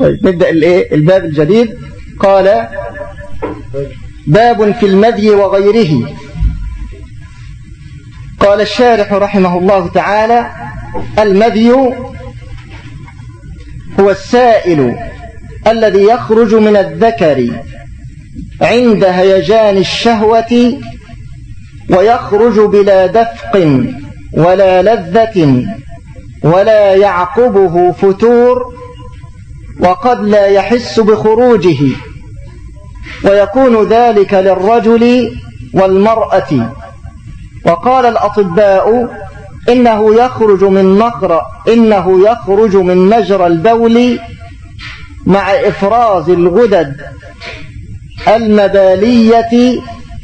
طيب نبدأ الإيه؟ الباب الجديد. قال باب في المذي وغيره. قال الشارح رحمه الله تعالى المذي هو السائل الذي يخرج من الذكر عند هيجان الشهوة ويخرج بلا دفق ولا لذة ولا يعقبه فتور وقد لا يحس بخروجه. ويكون ذلك للرجل والمرأة. وقال الأطباء إنه يخرج من مقرأ إنه يخرج من مجرى البول مع إفراز الغدد المبالية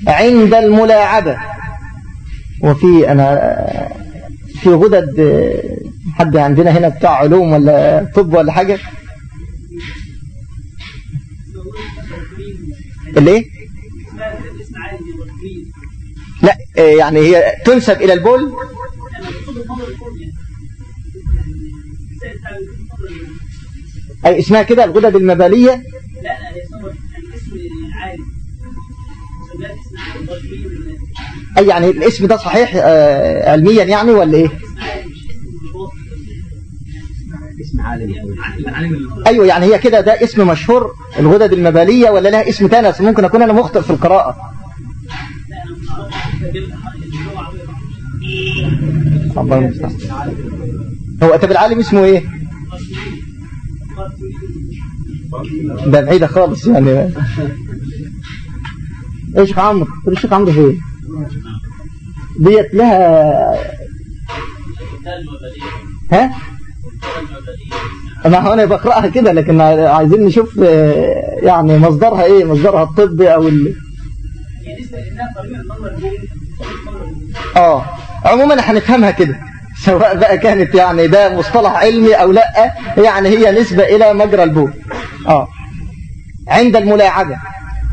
عند الملاعبة. وفي أنا في غدد حد عندنا هنا بتاع علوم ولا طب ولا حاجة؟ الايه لا يعني هي تنسب إلى البول؟ أي اسمها كده الغدد المبالية؟ لا لا هي الاسم العالي أي يعني الاسم ده صحيح آه علميا يعني ولا إيه؟ اسم عالمي أيوه يعني هي كده ده اسم مشهور الغدد المبالية ولا لها اسم تاني؟ ممكن أكون أنا مخطئ في القراءة. هو طب العالم اسمه إيه؟ ده بعيدة خالص يعني. إيش عمرو؟ الشيخ عمرو فين؟ ديت لها ها؟ ما هو أنا بقرأها كده لكن عايزين نشوف يعني مصدرها إيه مصدرها الطبي أو ال... آه عموما هنفهمها كده سواء بقى كانت يعني ده مصطلح علمي أو لأ يعني هي نسبة إلى مجرى البول. آه. عند الملاعبة.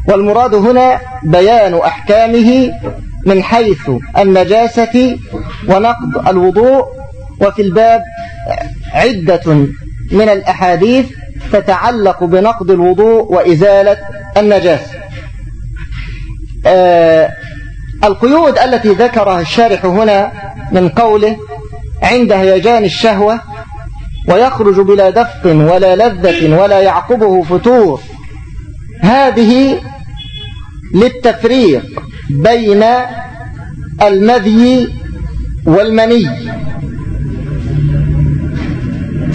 والمراد هنا بيان أحكامه من حيث النجاسة ونقض الوضوء وفي الباب عدة من الأحاديث تتعلق بنقض الوضوء وإزالة النجاسة آه القيود التي ذكرها الشارح هنا من قوله عند هيجان الشهوة ويخرج بلا دفق ولا لذة ولا يعقبه فتور. هذه للتفريق بين المذي والمني.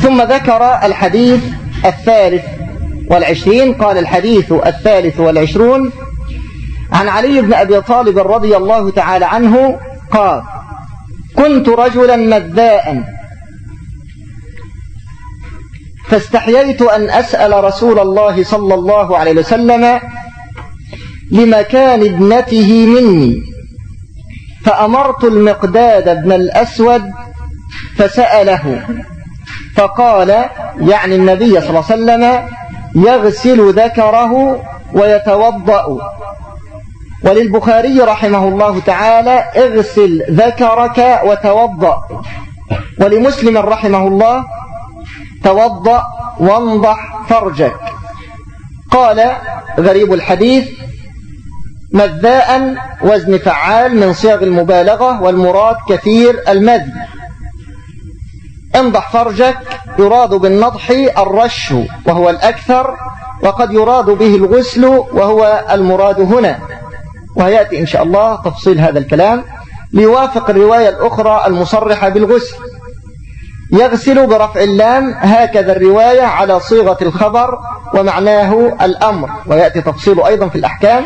ثم ذكر الحديث الثالث والعشرين قال الحديث الثالث والعشرون عن علي بن أبي طالب رضي الله تعالى عنه قال كنت رجلا مذاء فاستحييت أن أسأل رسول الله صلى الله عليه وسلم لمكان ابنته مني فأمرت المقداد بن الأسود فسأله. فقال يعني النبي صلى الله عليه وسلم يغسل ذكره ويتوضأ. وللبخاري رحمه الله تعالى اغسل ذكرك وتوضأ. ولمسلم رحمه الله توضأ وانضح فرجك. قال غريب الحديث مذاء وزن فعال من صيغ المبالغة والمراد كثير المذ انضح فرجك يراد بالنضح الرش وهو الأكثر وقد يراد به الغسل وهو المراد هنا. ويأتي إن شاء الله تفصيل هذا الكلام ليوافق الرواية الأخرى المصرحة بالغسل. يغسل برفع اللام هكذا الرواية على صيغة الخبر ومعناه الأمر. ويأتي تفصيل أيضا في الأحكام.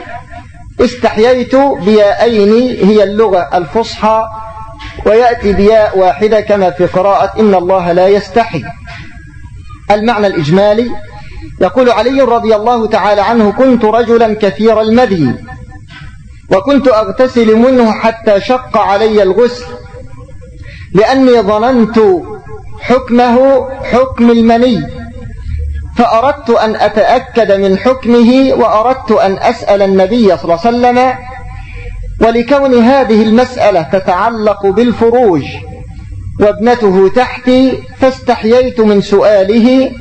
استحييت بيائين هي اللغة الفصحى ويأتي بياء واحدة كما في قراءة إن الله لا يستحي. المعنى الإجمالي يقول علي رضي الله تعالى عنه كنت رجلا كثير المذي وكنت أغتسل منه حتى شق علي الغسل لأني ظننت حكمه حكم المني فأردت أن أتأكد من حكمه وأردت أن أسأل النبي صلى الله عليه وسلم ولكون هذه المسألة تتعلق بالفروج وابنته تحتي فاستحييت من سؤاله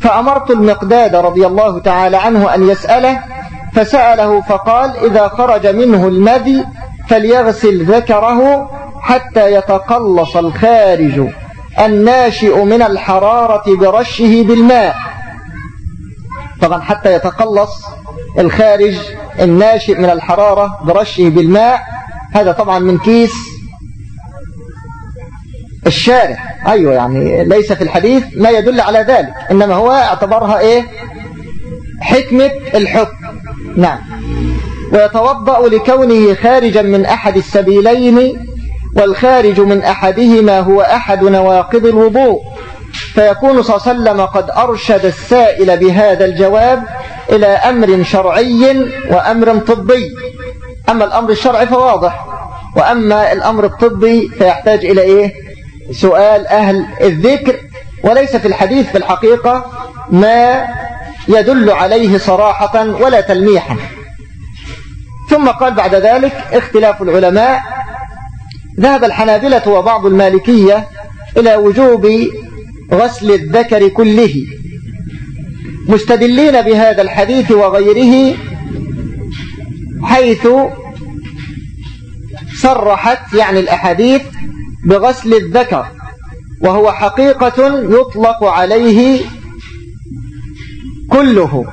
فأمرت المقداد رضي الله تعالى عنه أن يسأله فسأله فقال إذا خرج منه المذي فليغسل ذكره حتى يتقلص الخارج الناشئ من الحرارة برشه بالماء. طبعا حتى يتقلص الخارج الناشئ من الحرارة برشه بالماء هذا طبعا من كيس الشارع أيوة يعني ليس في الحديث ما يدل على ذلك إنما هو اعتبرها إيه؟ حكمة الحكم. نعم. ويتوضأ لكونه خارجا من أحد السبيلين والخارج من أحدهما هو أحد نواقض الوضوء. فيكون صلى الله عليه وسلم قد أرشد السائل بهذا الجواب إلى أمر شرعي وأمر طبي. أما الأمر الشرعي فواضح. وأما الأمر الطبي فيحتاج إلى إيه؟ سؤال أهل الذكر. وليس في الحديث في الحقيقة ما يدل عليه صراحة ولا تلميحا. ثم قال بعد ذلك اختلاف العلماء. ذهب الحنابلة وبعض المالكية إلى وجوب غسل الذكر كله. مستدلين بهذا الحديث وغيره حيث صرحت يعني الأحاديث بغسل الذكر وهو حقيقة يطلق عليه كله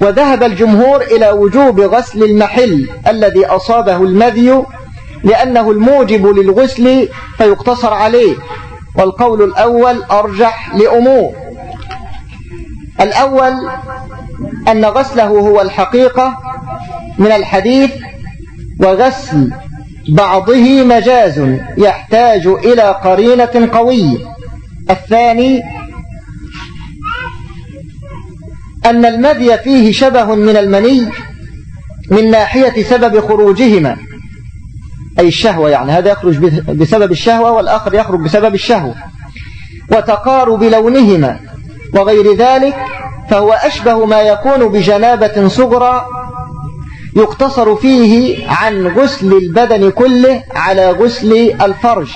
وذهب الجمهور إلى وجوب غسل المحل الذي أصابه المذي لأنه الموجب للغسل فيقتصر عليه والقول الأول أرجح لأمور الأول أن غسله هو الحقيقة من الحديث وغسل بعضه مجاز يحتاج إلى قرينة قوية. الثاني أن المذي فيه شبه من المني من ناحية سبب خروجهما. أي الشهوة يعني هذا يخرج بسبب الشهوة والآخر يخرج بسبب الشهوة. وتقارب لونهما. وغير ذلك فهو أشبه ما يكون بجنابة صغرى يقتصر فيه عن غسل البدن كله على غسل الفرج.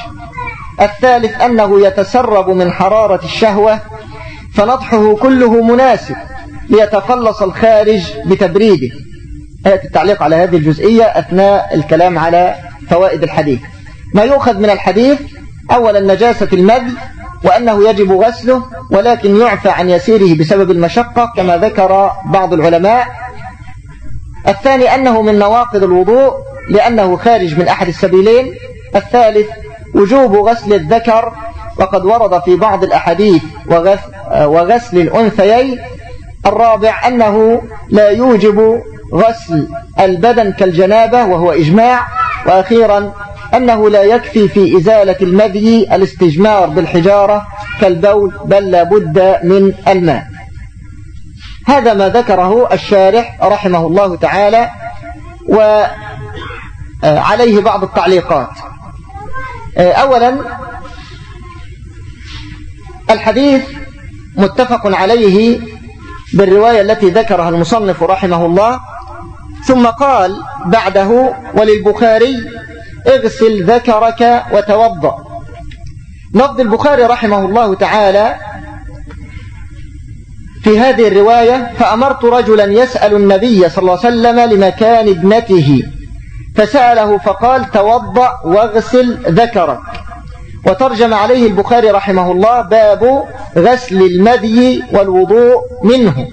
الثالث أنه يتسرب من حرارة الشهوة فنطحه كله مناسب ليتقلص الخارج بتبريده. هيئة التعليق على هذه الجزئية أثناء الكلام على فوائد الحديث. ما يؤخذ من الحديث؟ أولا نجاسة المد وأنه يجب غسله ولكن يعفى عن يسيره بسبب المشقة كما ذكر بعض العلماء. الثاني أنه من نواقض الوضوء لأنه خارج من أحد السبيلين. الثالث وجوب غسل الذكر. وقد ورد في بعض الأحاديث وغسل الأنثيين. الرابع أنه لا يوجب غسل البدن كالجنابة وهو إجماع. وأخيرا أنه لا يكفي في إزالة المذي الاستجمار بالحجارة كالبول بل لابد من الماء. هذا ما ذكره الشارح رحمه الله تعالى وعليه بعض التعليقات. أولا الحديث متفق عليه بالرواية التي ذكرها المصنف رحمه الله ثم قال بعده وللبخاري اغسل ذكرك وتوضأ. لفظ البخاري رحمه الله تعالى في هذه الرواية فأمرت رجلا يسأل النبي صلى الله عليه وسلم لمكان ابنته فسأله فقال توضأ واغسل ذكرك. وترجم عليه البخاري رحمه الله باب غسل المذي والوضوء منه.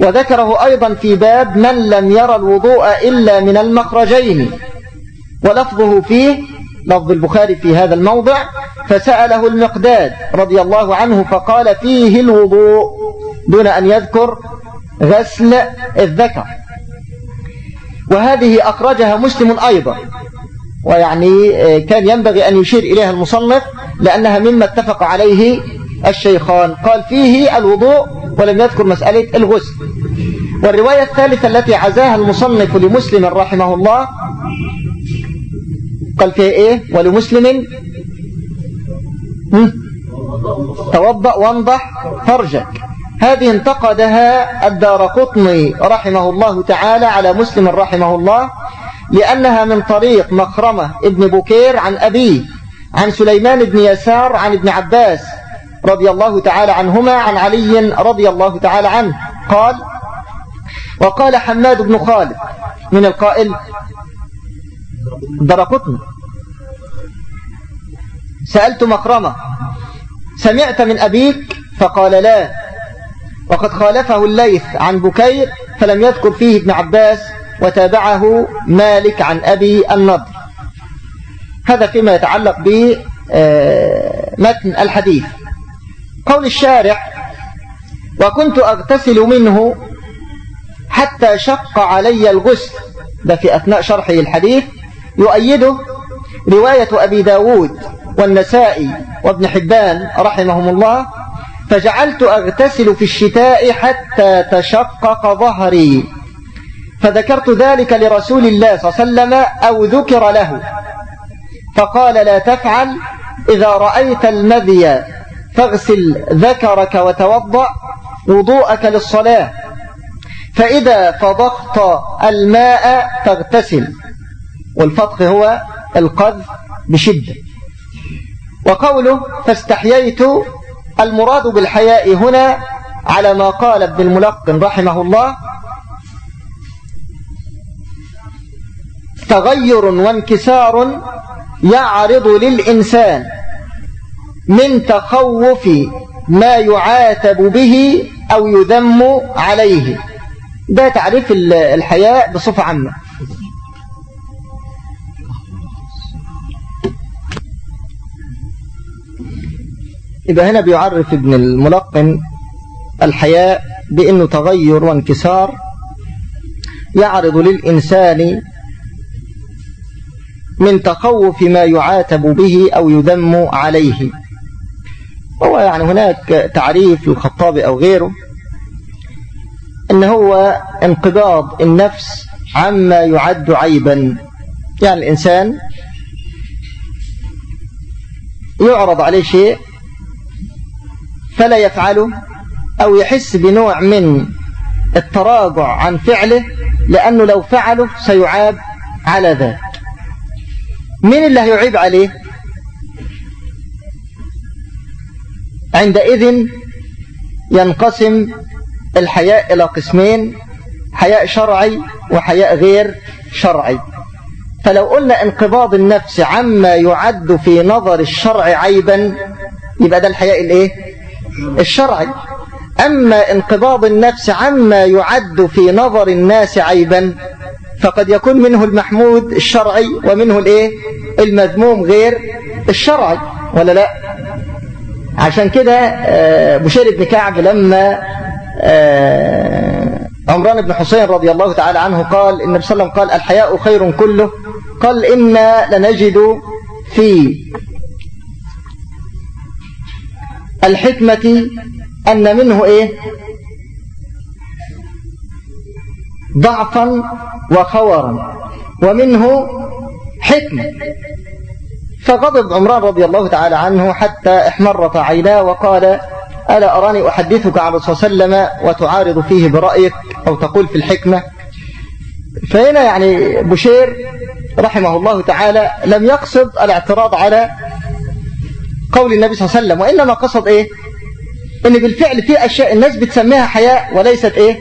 وذكره أيضا في باب من لم يرى الوضوء إلا من المخرجين. ولفظه فيه لفظ البخاري في هذا الموضع فسأله المقداد رضي الله عنه فقال فيه الوضوء دون أن يذكر غسل الذكر. وهذه أخرجها مسلم أيضا ويعني كان ينبغي أن يشير إليها المصنف لأنها مما اتفق عليه الشيخان. قال فيه الوضوء ولم يذكر مسألة الغسل. والرواية الثالثة التي عزاها المصنف لمسلم رحمه الله قال فيها إيه؟ ولمسلم توضأ وانضح فرجك. هذه انتقدها الدار قطني رحمه الله تعالى على مسلم رحمه الله لأنها من طريق مخرمة ابن بكير عن أبيه عن سليمان بن يسار عن ابن عباس رضي الله تعالى عنهما عن علي رضي الله تعالى عنه. قال وقال حماد بن خالد من القائل درقتني سألت مكرمة سمعت من أبيك؟ فقال لا. وقد خالفه الليث عن بكير فلم يذكر فيه ابن عباس وتابعه مالك عن أبي النضر. هذا فيما يتعلق بمتن آه، الحديث. قول الشارع وكنت أغتسل منه حتى شق علي الغسل ده في أثناء شرحه الحديث. يؤيده رواية أبي داود والنسائي وابن حبان رحمهم الله فجعلت أغتسل في الشتاء حتى تشقق ظهري فذكرت ذلك لرسول الله صلى الله عليه وسلم أو ذكر له فقال لا تفعل إذا رأيت المذي فاغسل ذكرك وتوضأ وضوءك للصلاة فإذا فضقت الماء فاغتسل. والفضق هو القذف بشدة. وقوله فاستحييت المراد بالحياء هنا على ما قال ابن الملقن رحمه الله تغير وانكسار يعرض للإنسان من تخوف ما يعاتب به أو يذم عليه. ده تعريف الحياء بصفة عامة. يبقى هنا بيعرف ابن الملقن الحياء بأنه تغير وانكسار يعرض للإنسان من تخوف ما يعاتب به أو يذم عليه. هو يعني هناك تعريف للخطاب أو غيره أن هو انقباض النفس عما يعد عيبا. يعني الإنسان يعرض عليه شيء فلا يفعله أو يحس بنوع من التراجع عن فعله لأنه لو فعله سيعاب على ذلك من اللي هيعيب عليه؟ عندئذ ينقسم الحياء إلى قسمين حياء شرعي وحياء غير شرعي. فلو قلنا انقباض النفس عما يعد في نظر الشرع عيبا يبقى ده الحياء الإيه؟ الشرعي أما انقباض النفس عما يعد في نظر الناس عيبا فقد يكون منه المحمود الشرعي ومنه الإيه؟ المذموم غير الشرعي ولا لا؟ عشان كده آه، بشير بن كعب لما آه، عمران بن حسين رضي الله تعالى عنه قال النبي صلى الله عليه وسلم قال الحياء خير كله قال إنا لنجد في الحكمة أن منه إيه؟ ضعفا وخورا ومنه حكمة فغضب عمران رضي الله تعالى عنه حتى احمرت عيناه وقال ألا أراني أحدثك عن الرسول صلى الله عليه وسلم وتعارض فيه برأيك أو تقول في الحكمة؟ فهنا يعني بشير رحمه الله تعالى لم يقصد الاعتراض على قول النبي صلى الله عليه وسلم. وإنما قصد إيه؟ إن بالفعل في أشياء الناس بتسميها حياء وليست إيه؟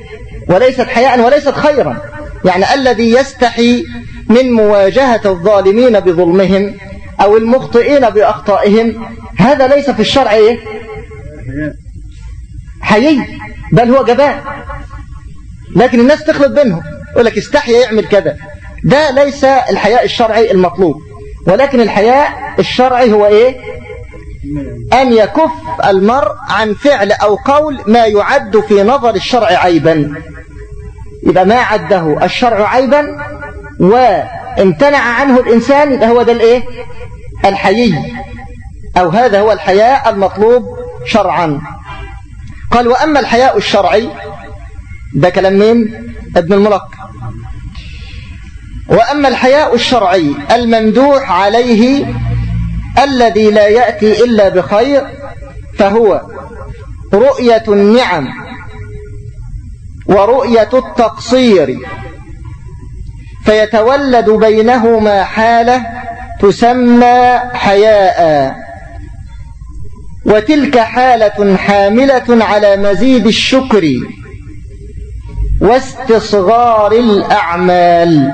وليست حياء وليست خيرا. يعني الذي يستحي من مواجهة الظالمين بظلمهم أو المخطئين بأخطائهم هذا ليس في الشرع إيه؟ حيي بل هو جبان. لكن الناس تخلط بينهم يقول لك استحيا يعمل كذا. ده ليس الحياء الشرعي المطلوب ولكن الحياء الشرعي هو إيه؟ أن يكف المرء عن فعل أو قول ما يعد في نظر الشرع عيبا. إذا ما عده الشرع عيبا وامتنع عنه الإنسان يبقى هو ده الإيه؟ الحيي. أو هذا هو الحياء المطلوب شرعا. قال وأما الحياء الشرعي ده كلام مين؟ ابن الملق وأما الحياء الشرعي الممدوح عليه الذي لا يأتي إلا بخير فهو رؤية النعم ورؤية التقصير. فيتولد بينهما حالة تسمى حياء. وتلك حالة حاملة على مزيد الشكر واستصغار الأعمال.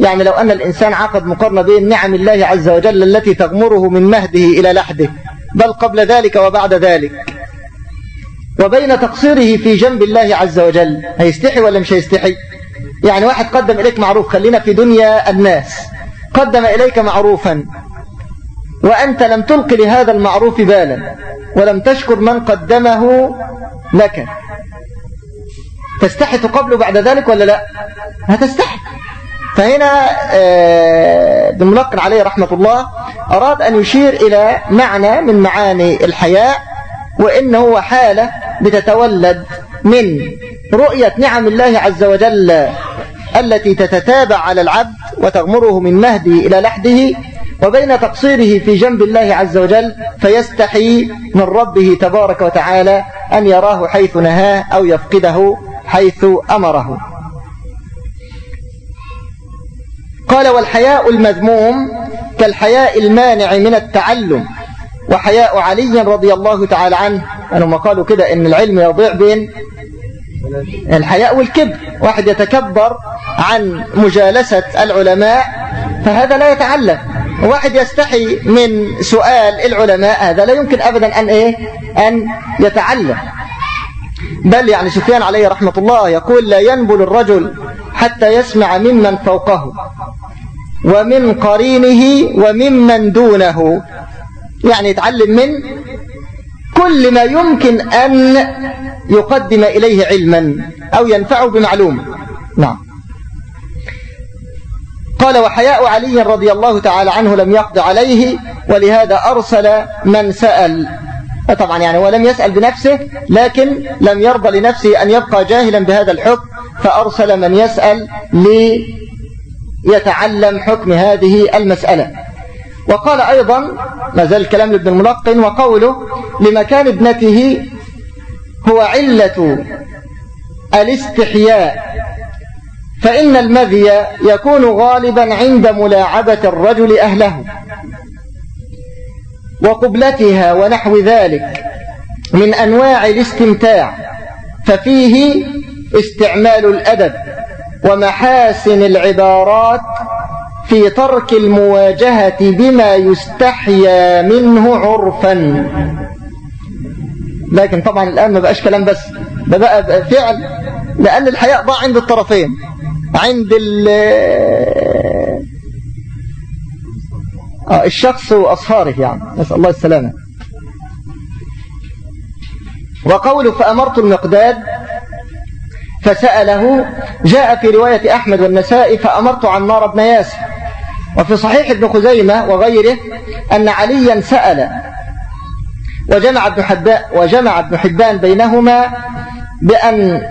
يعني لو أن الإنسان عقد مقارنة بين نعم الله عز وجل التي تغمره من مهده إلى لحده بل قبل ذلك وبعد ذلك. وبين تقصيره في جنب الله عز وجل هيستحي ولا مش هيستحي؟ يعني واحد قدم إليك معروف خلينا في دنيا الناس قدم إليك معروفا وأنت لم تلق لهذا المعروف بالا ولم تشكر من قدمه لك. تستحي تقبله بعد ذلك ولا لا؟ هتستحي. فهنا آه، ابن ملقن عليه رحمة الله أراد أن يشير إلى معنى من معاني الحياء وإنه هو حالة بتتولد من رؤية نعم الله عز وجل التي تتتابع على العبد وتغمره من مهده إلى لحده وبين تقصيره في جنب الله عز وجل فيستحي من ربه تبارك وتعالى أن يراه حيث نهاه أو يفقده حيث أمره. قال والحياء المذموم كالحياء المانع من التعلم. وحياء علي رضي الله تعالى عنه أنهم قالوا كده إن العلم يضيع بين الحياء والكبر. واحد يتكبر عن مجالسة العلماء فهذا لا يتعلم. واحد يستحي من سؤال العلماء هذا لا يمكن أبدا أن, إيه؟ أن يتعلم. بل يعني سفيان عليه رحمة الله يقول لا ينبل الرجل حتى يسمع ممن فوقه ومن قرينه وممن دونه. يعني يتعلم من كل ما يمكن أن يقدم إليه علما أو ينفعه بمعلومة نعم. قال وحياء علي رضي الله تعالى عنه لم يقض عليه ولهذا أرسل من سأل. طبعا يعني هو لم يسأل بنفسه لكن لم يرضى لنفسه أن يبقى جاهلا بهذا الحكم. فأرسل من يسأل ليتعلم حكم هذه المسألة. وقال أيضا ما زال الكلام لابن الملقن وقوله لمكان ابنته هو علة الاستحياء فإن المذي يكون غالبا عند ملاعبة الرجل أهله وقبلتها ونحو ذلك من أنواع الاستمتاع ففيه استعمال الأدب ومحاسن العبارات في ترك المواجهة بما يستحيا منه عرفا. لكن طبعا الآن ما بقاش كلام بس ده بقى فعل لأن الحياء ضاع عند الطرفين عند آه، الشخص وأصهاره يعني. نسأل الله السلامة. وقوله فأمرت المقداد فسأله جاء في رواية أحمد والنسائي فأمرت عمار بن ياسر. وفي صحيح ابن خزيمة وغيره أن عليا سأل وجمع ابن وجمع ابن حبان بينهما بأن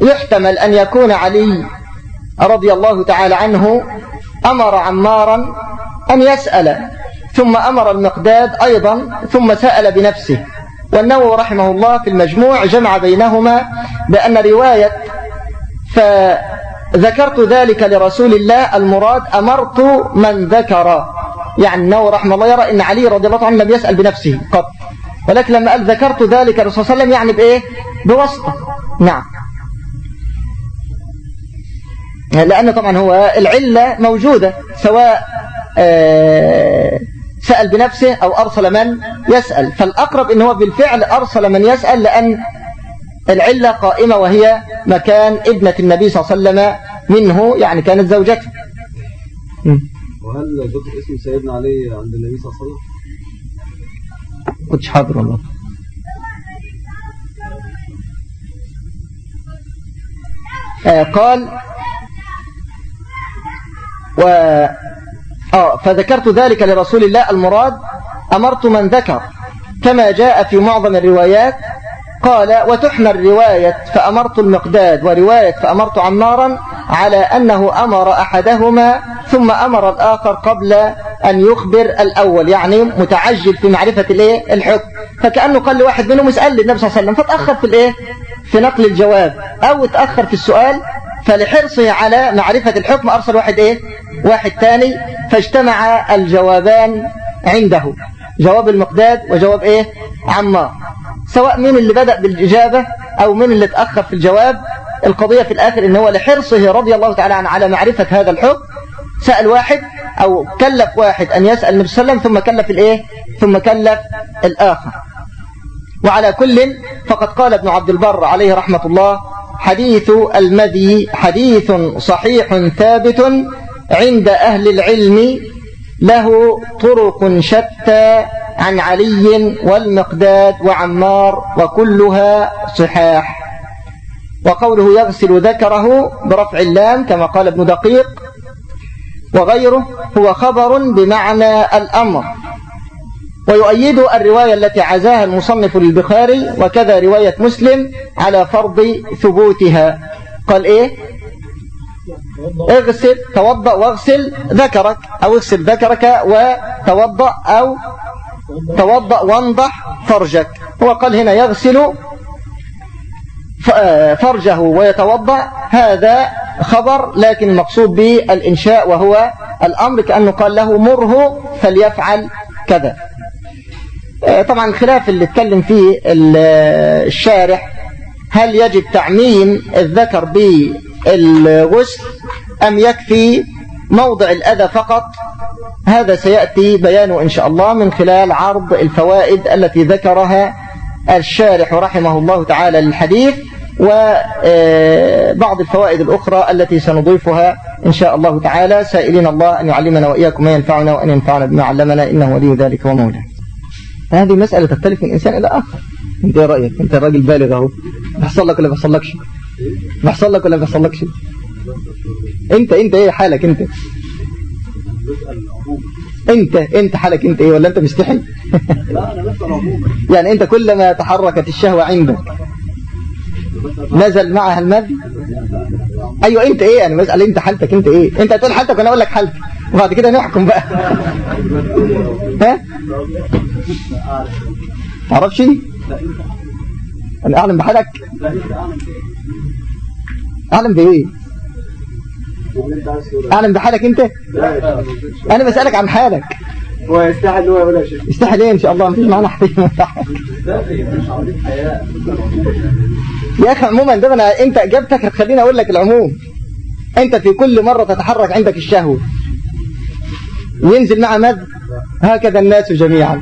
يحتمل أن يكون علي رضي الله تعالى عنه أمر عمارا أن يسأل ثم أمر المقداد أيضا ثم سأل بنفسه. والنووي رحمه الله في المجموع جمع بينهما بأن رواية فذكرت ذلك لرسول الله المراد أمرت من ذكر. يعني النووي رحمه الله يرى أن علي رضي الله عنه لم يسأل بنفسه قط. ولكن لما قال ذكرت ذلك الرسول صلى الله عليه وسلم يعني بإيه؟ بواسطة. نعم. لأن طبعا هو العلة موجودة سواء آه، سأل بنفسه أو أرسل من يسأل. فالأقرب إن هو بالفعل أرسل من يسأل لأن العلة قائمة وهي مكان ابنة النبي صلى الله عليه وسلم منه يعني كانت زوجته. وهل ذكر اسم سيدنا علي عند النبي صلى الله عليه وسلم؟ كنتش حاضر والله. آه قال و آه فذكرت ذلك لرسول الله. المراد أمرت من ذكر كما جاء في معظم الروايات قال وتحمل رواية فأمرت المقداد ورواية فأمرت عمارا على أنه أمر أحدهما ثم أمر الآخر قبل أن يخبر الأول يعني متعجل في معرفة الإيه؟ الحكم. فكأنه قال لواحد منهم اسأل النبي صلى الله عليه وسلم. فتأخر في الإيه؟ في نقل الجواب. أو تأخر في السؤال فلحرصه على معرفة الحكم أرسل واحد إيه؟ واحد ثاني فاجتمع الجوابان عنده جواب المقداد وجواب إيه؟ عمار. سواء مين اللي بدأ بالإجابة أو مين اللي تأخر في الجواب القضية في الآخر إن هو لحرصه رضي الله تعالى عنه على معرفة هذا الحكم. سأل واحد أو كلف واحد أن يسأل النبي صلى الله عليه وسلم ثم كلف الإيه؟ ثم كلف الآخر. وعلى كل فقد قال ابن عبد البر عليه رحمة الله حديث المدي حديث صحيح ثابت عند أهل العلم له طرق شتى عن علي والمقداد وعمار وكلها صحاح. وقوله يغسل ذكره برفع اللام كما قال ابن دقيق. وغيره هو خبر بمعنى الأمر. ويؤيد الرواية التي عزاها المصنف للبخاري وكذا رواية مسلم على فرض ثبوتها. قال إيه؟ اغسل توضأ واغسل ذكرك أو اغسل ذكرك وتوضأ أو توضأ وانضح فرجك. هو قال هنا يغسل فرجه ويتوضأ. هذا خبر لكن المقصود به الإنشاء وهو الأمر كأنه قال له مره فليفعل كذا. آه، طبعا الخلاف اللي اتكلم فيه الشارح. هل يجب تعميم الذكر بالغسل أم يكفي موضع الأذى فقط؟ هذا سيأتي بيانه إن شاء الله من خلال عرض الفوائد التي ذكرها الشارح رحمه الله تعالى للحديث وبعض الفوائد الأخرى التي سنضيفها إن شاء الله تعالى. سائلين الله أن يعلمنا وإياكم ما ينفعنا وأن ينفعنا بما علمنا إنه ولي ذلك ومولاه هذه مسألة تختلف من إنسان إلى آخر. أنت إيه رأيك؟ أنت راجل بالغ أهو. بيحصل لك ولا بيحصل لكش؟ بيحصل لك ولا بيحصل لكش؟ أنت أنت إيه حالك أنت؟ انت انت حالك انت إيه ولا انت مستحي؟ لا أنا يعني انت كلما تحركت الشهوة عندك نزل معها المذي أيوه انت إيه؟ أنا بسأل انت حالتك انت إيه؟ انت هتقول حالتك وأنا أقول لك حالتك وبعد كده نحكم بقى. ها؟ تعرفش؟ أنا أعلم بحالك. أعلم بإيه؟ اعلم بحالك أنت؟ أنا بسألك عن حالك. هو يستحل هو ولا شيء يستحل إيه إن شاء الله؟ مفيش معانا حديث يا أخي عموما ده أنا أنت إجابتك هتخليني أقول لك العموم. أنت في كل مرة تتحرك عندك الشهوة. ينزل مع مد. هكذا الناس جميعا.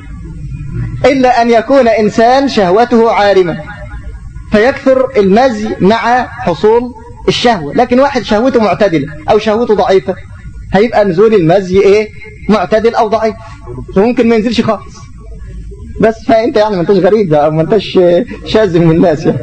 إلا أن يكون إنسان شهوته عارمة فيكثر المزي مع حصول الشهوة. لكن واحد شهوته معتدلة أو شهوته ضعيفة هيبقى نزول المزي إيه؟ معتدل أو ضعيف. وممكن ما ينزلش خالص. بس فأنت يعني ما أنتش غريب أو ما أنتش شاذ من الناس يعني.